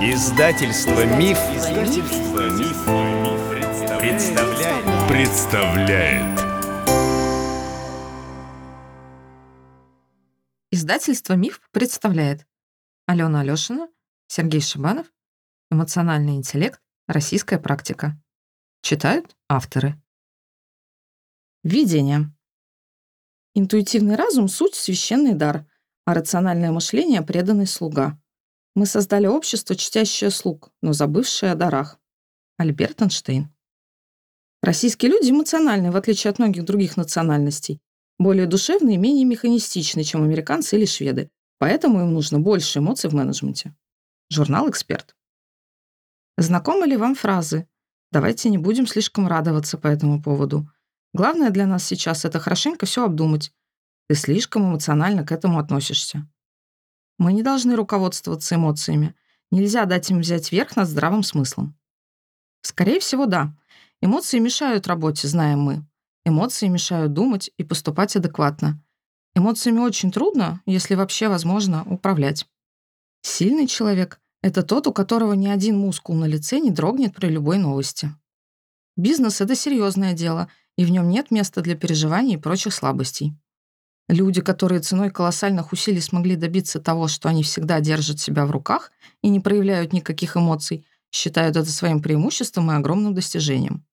Издательство Миф, Издательство Миф, представляет. представляет. Издательство Миф представляет Алена Алешина, Сергей Шибанов, Эмоциональный интеллект. Российская практика. Читают авторы. Видение. Интуитивный разум — суть священный дар, а рациональное мышление — преданный слуга. Мы создали общество, чтящее слуг, но забывшее о дарах. Альберт Эйнштейн. Российские люди эмоциональны, в отличие от многих других национальностей. Более душевные и менее механистичны, чем американцы или шведы. Поэтому им нужно больше эмоций в менеджменте. Журнал «Эксперт». Знакомы ли вам фразы «давайте не будем слишком радоваться по этому поводу», Главное для нас сейчас — это хорошенько все обдумать. Ты слишком эмоционально к этому относишься. Мы не должны руководствоваться эмоциями. Нельзя дать им взять верх над здравым смыслом. Скорее всего, да. Эмоции мешают работе, знаем мы. Эмоции мешают думать и поступать адекватно. Эмоциями очень трудно, если вообще возможно, управлять. Сильный человек — это тот, у которого ни один мускул на лице не дрогнет при любой новости. Бизнес — это серьезное дело, и в нем нет места для переживаний и прочих слабостей. Люди, которые ценой колоссальных усилий смогли добиться того, что они всегда держат себя в руках и не проявляют никаких эмоций, считают это своим преимуществом и огромным достижением.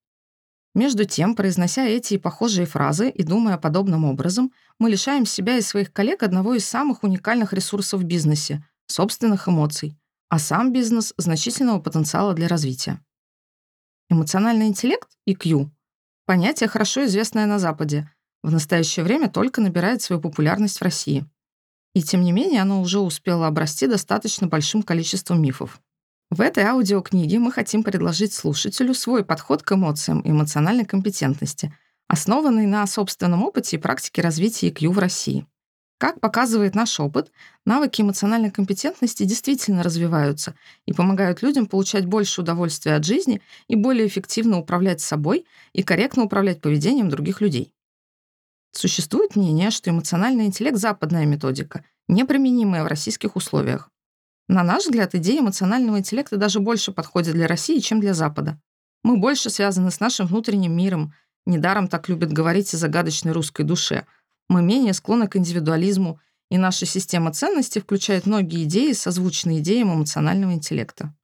Между тем, произнося эти и похожие фразы и думая подобным образом, мы лишаем себя и своих коллег одного из самых уникальных ресурсов в бизнесе — собственных эмоций, а сам бизнес — значительного потенциала для развития. Эмоциональный интеллект, EQ, Понятие, хорошо известное на Западе, в настоящее время только набирает свою популярность в России. И тем не менее оно уже успело обрасти достаточно большим количеством мифов. В этой аудиокниге мы хотим предложить слушателю свой подход к эмоциям и эмоциональной компетентности, основанный на собственном опыте и практике развития EQ в России. Как показывает наш опыт, навыки эмоциональной компетентности действительно развиваются и помогают людям получать больше удовольствия от жизни и более эффективно управлять собой и корректно управлять поведением других людей. Существует мнение, что эмоциональный интеллект — западная методика, неприменимая в российских условиях. На наш взгляд, идея эмоционального интеллекта даже больше подходит для России, чем для Запада. Мы больше связаны с нашим внутренним миром, недаром так любят говорить о загадочной русской душе — мы менее склонны к индивидуализму, и наша система ценностей включает многие идеи, созвучные идеям эмоционального интеллекта.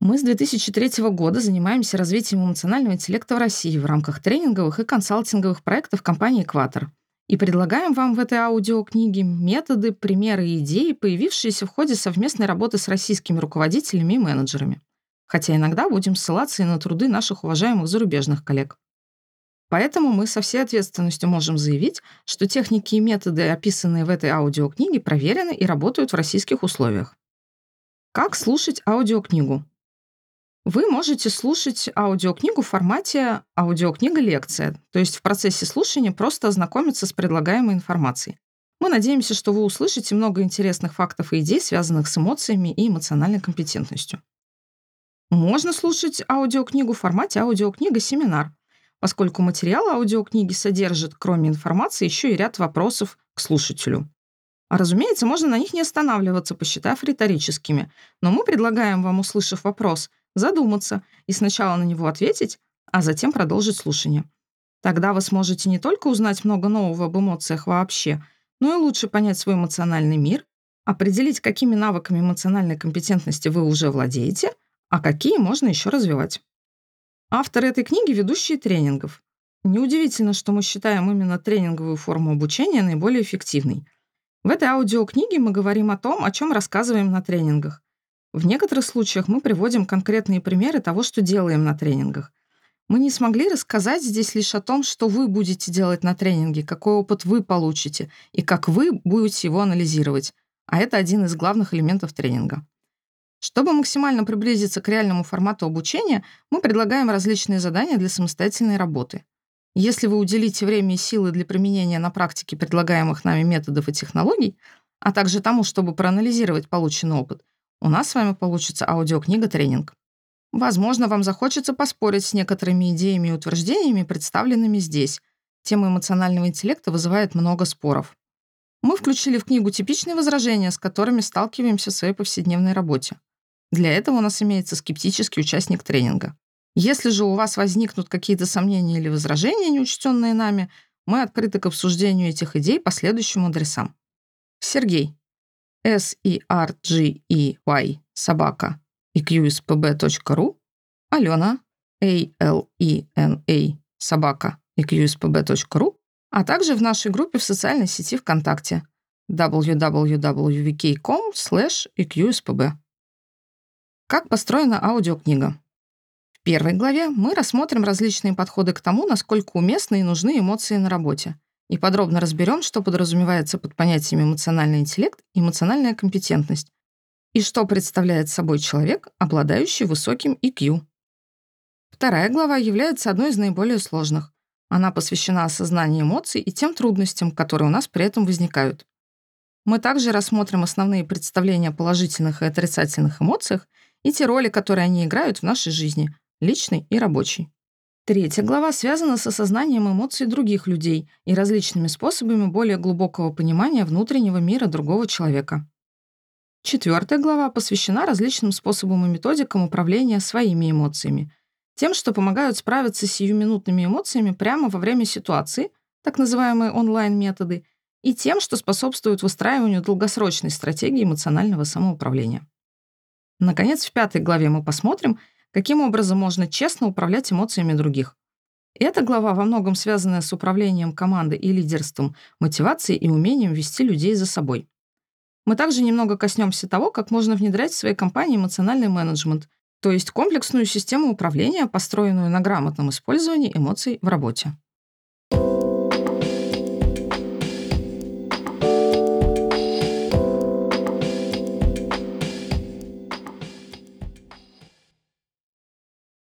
Мы с 2003 года занимаемся развитием эмоционального интеллекта в России в рамках тренинговых и консалтинговых проектов компании «Экватор». И предлагаем вам в этой аудиокниге методы, примеры и идеи, появившиеся в ходе совместной работы с российскими руководителями и менеджерами. Хотя иногда будем ссылаться и на труды наших уважаемых зарубежных коллег. Поэтому мы со всей ответственностью можем заявить, что техники и методы, описанные в этой аудиокниге, проверены и работают в российских условиях. Как слушать аудиокнигу? Вы можете слушать аудиокнигу в формате аудиокнига-лекция, то есть в процессе слушания просто ознакомиться с предлагаемой информацией. Мы надеемся, что вы услышите много интересных фактов и идей, связанных с эмоциями и эмоциональной компетентностью. Можно слушать аудиокнигу в формате аудиокнига-семинар, поскольку материал аудиокниги содержит, кроме информации, еще и ряд вопросов к слушателю. А разумеется, можно на них не останавливаться, посчитав риторическими, но мы предлагаем вам, услышав вопрос, задуматься и сначала на него ответить, а затем продолжить слушание. Тогда вы сможете не только узнать много нового об эмоциях вообще, но и лучше понять свой эмоциональный мир, определить, какими навыками эмоциональной компетентности вы уже владеете, а какие можно еще развивать. Автор этой книги — ведущие тренингов. Неудивительно, что мы считаем именно тренинговую форму обучения наиболее эффективной. В этой аудиокниге мы говорим о том, о чем рассказываем на тренингах. В некоторых случаях мы приводим конкретные примеры того, что делаем на тренингах. Мы не смогли рассказать здесь лишь о том, что вы будете делать на тренинге, какой опыт вы получите и как вы будете его анализировать. А это один из главных элементов тренинга. Чтобы максимально приблизиться к реальному формату обучения, мы предлагаем различные задания для самостоятельной работы. Если вы уделите время и силы для применения на практике предлагаемых нами методов и технологий, а также тому, чтобы проанализировать полученный опыт, у нас с вами получится аудиокнига-тренинг. Возможно, вам захочется поспорить с некоторыми идеями и утверждениями, представленными здесь. Тема эмоционального интеллекта вызывает много споров. Мы включили в книгу типичные возражения, с которыми сталкиваемся в своей повседневной работе. Для этого у нас имеется скептический участник тренинга. Если же у вас возникнут какие-то сомнения или возражения, неучтенные нами, мы открыты к обсуждению этих идей по следующим адресам. Сергей. S-E-R-G-E-Y собака eqspb.ru Алена. A-L-E-N-A собака eqspb.ru а также в нашей группе в социальной сети ВКонтакте www.vk.com eqspb. Как построена аудиокнига? В первой главе мы рассмотрим различные подходы к тому, насколько уместны и нужны эмоции на работе, и подробно разберем, что подразумевается под понятиями эмоциональный интеллект и эмоциональная компетентность, и что представляет собой человек, обладающий высоким IQ. Вторая глава является одной из наиболее сложных. Она посвящена осознанию эмоций и тем трудностям, которые у нас при этом возникают. Мы также рассмотрим основные представления о положительных и отрицательных эмоциях и те роли, которые они играют в нашей жизни, личный и рабочий. Третья глава связана с осознанием эмоций других людей и различными способами более глубокого понимания внутреннего мира другого человека. Четвертая глава посвящена различным способам и методикам управления своими эмоциями, тем, что помогают справиться с сиюминутными эмоциями прямо во время ситуации, так называемые онлайн-методы, и тем, что способствует выстраиванию долгосрочной стратегии эмоционального самоуправления. Наконец, в пятой главе мы посмотрим, каким образом можно честно управлять эмоциями других. Эта глава во многом связана с управлением командой и лидерством, мотивацией и умением вести людей за собой. Мы также немного коснемся того, как можно внедрять в своей компании эмоциональный менеджмент, то есть комплексную систему управления, построенную на грамотном использовании эмоций в работе.